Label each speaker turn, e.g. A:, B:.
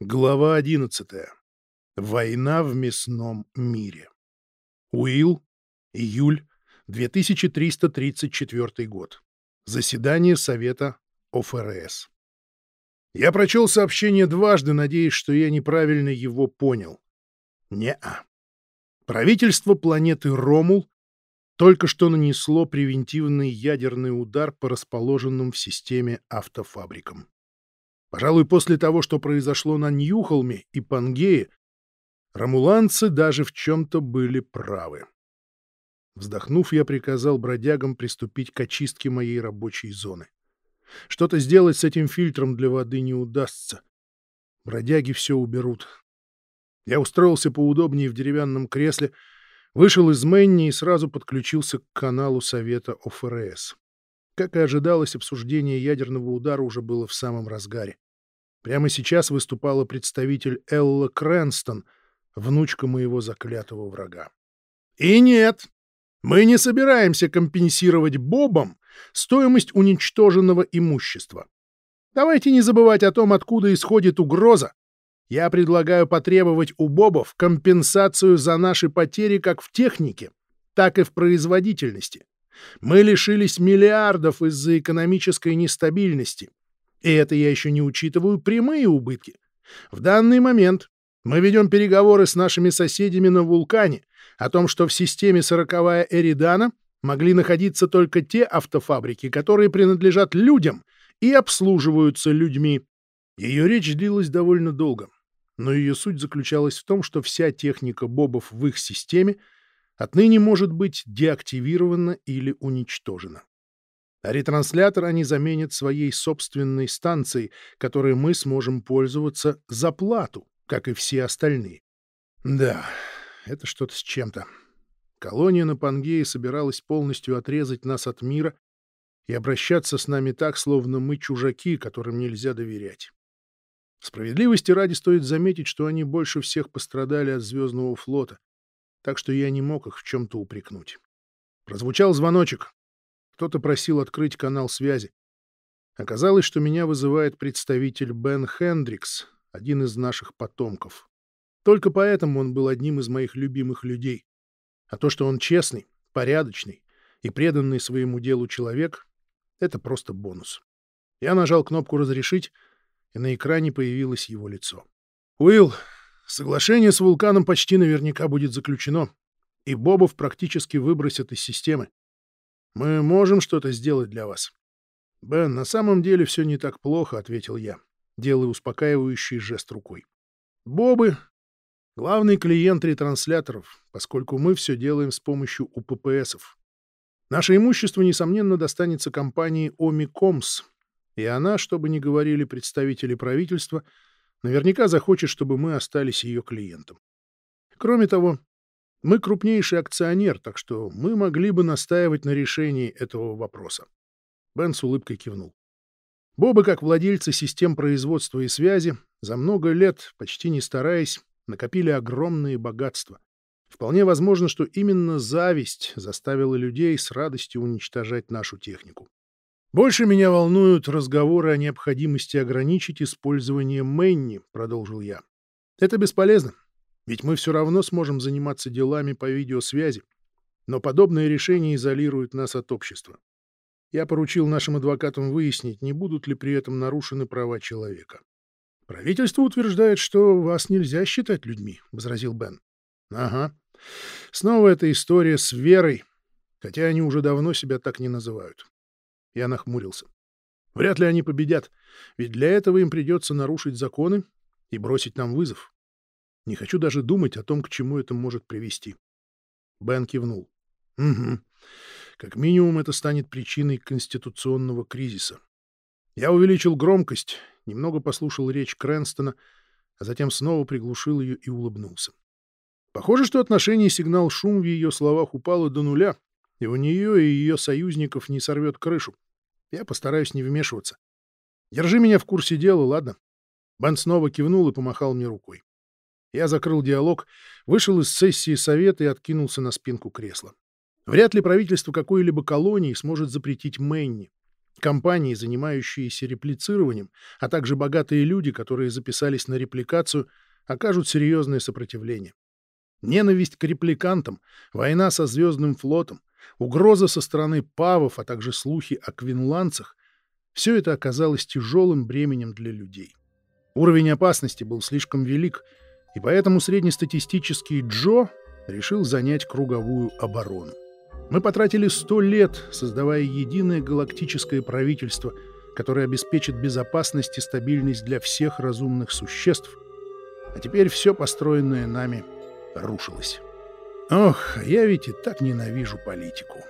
A: Глава 11. Война в мясном мире. Уилл, июль 2334 год. Заседание Совета ОФРС. Я прочел сообщение дважды, надеясь, что я неправильно его понял. Не-а. Правительство планеты Ромул только что нанесло превентивный ядерный удар по расположенным в системе автофабрикам. Пожалуй, после того, что произошло на Ньюхолме и Пангее, рамуланцы даже в чем-то были правы. Вздохнув, я приказал бродягам приступить к очистке моей рабочей зоны. Что-то сделать с этим фильтром для воды не удастся. Бродяги все уберут. Я устроился поудобнее в деревянном кресле, вышел из Мэнни и сразу подключился к каналу Совета ОФРС. Как и ожидалось, обсуждение ядерного удара уже было в самом разгаре. Прямо сейчас выступала представитель Элла Крэнстон, внучка моего заклятого врага. И нет, мы не собираемся компенсировать Бобам стоимость уничтоженного имущества. Давайте не забывать о том, откуда исходит угроза. Я предлагаю потребовать у Бобов компенсацию за наши потери как в технике, так и в производительности. Мы лишились миллиардов из-за экономической нестабильности. И это я еще не учитываю прямые убытки. В данный момент мы ведем переговоры с нашими соседями на вулкане о том, что в системе сороковая Эридана могли находиться только те автофабрики, которые принадлежат людям и обслуживаются людьми. Ее речь длилась довольно долго, но ее суть заключалась в том, что вся техника бобов в их системе — отныне может быть деактивирована или уничтожена. А ретранслятор они заменят своей собственной станцией, которой мы сможем пользоваться за плату, как и все остальные. Да, это что-то с чем-то. Колония на Пангее собиралась полностью отрезать нас от мира и обращаться с нами так, словно мы чужаки, которым нельзя доверять. Справедливости ради стоит заметить, что они больше всех пострадали от Звездного флота, так что я не мог их в чем-то упрекнуть. Прозвучал звоночек. Кто-то просил открыть канал связи. Оказалось, что меня вызывает представитель Бен Хендрикс, один из наших потомков. Только поэтому он был одним из моих любимых людей. А то, что он честный, порядочный и преданный своему делу человек — это просто бонус. Я нажал кнопку «Разрешить», и на экране появилось его лицо. «Уилл, Соглашение с вулканом почти наверняка будет заключено, и Бобов практически выбросят из системы. Мы можем что-то сделать для вас. — Бен, на самом деле все не так плохо, — ответил я, делая успокаивающий жест рукой. — Бобы — главный клиент ретрансляторов, поскольку мы все делаем с помощью УППСов. Наше имущество, несомненно, достанется компании Омикомс, и она, что бы ни говорили представители правительства, — наверняка захочет, чтобы мы остались ее клиентом. Кроме того, мы крупнейший акционер, так что мы могли бы настаивать на решении этого вопроса. Бен с улыбкой кивнул. Бобы, как владельцы систем производства и связи, за много лет, почти не стараясь, накопили огромные богатства. Вполне возможно, что именно зависть заставила людей с радостью уничтожать нашу технику. «Больше меня волнуют разговоры о необходимости ограничить использование Мэнни», — продолжил я. «Это бесполезно, ведь мы все равно сможем заниматься делами по видеосвязи, но подобное решение изолирует нас от общества. Я поручил нашим адвокатам выяснить, не будут ли при этом нарушены права человека». «Правительство утверждает, что вас нельзя считать людьми», — возразил Бен. «Ага. Снова эта история с верой, хотя они уже давно себя так не называют. Я нахмурился. Вряд ли они победят, ведь для этого им придется нарушить законы и бросить нам вызов. Не хочу даже думать о том, к чему это может привести. Бен кивнул. Угу. Как минимум, это станет причиной конституционного кризиса. Я увеличил громкость, немного послушал речь Крэнстона, а затем снова приглушил ее и улыбнулся. Похоже, что отношение сигнал-шум в ее словах упало до нуля, и у нее и ее союзников не сорвет крышу. Я постараюсь не вмешиваться. Держи меня в курсе дела, ладно?» Бен снова кивнул и помахал мне рукой. Я закрыл диалог, вышел из сессии совета и откинулся на спинку кресла. Вряд ли правительство какой-либо колонии сможет запретить Мэнни. Компании, занимающиеся реплицированием, а также богатые люди, которые записались на репликацию, окажут серьезное сопротивление. Ненависть к репликантам, война со Звездным флотом, угроза со стороны павов, а также слухи о квинландцах — все это оказалось тяжелым бременем для людей. Уровень опасности был слишком велик, и поэтому среднестатистический Джо решил занять круговую оборону. Мы потратили сто лет, создавая единое галактическое правительство, которое обеспечит безопасность и стабильность для всех разумных существ. А теперь все построенное нами рушилось. Ох, я ведь и так ненавижу политику.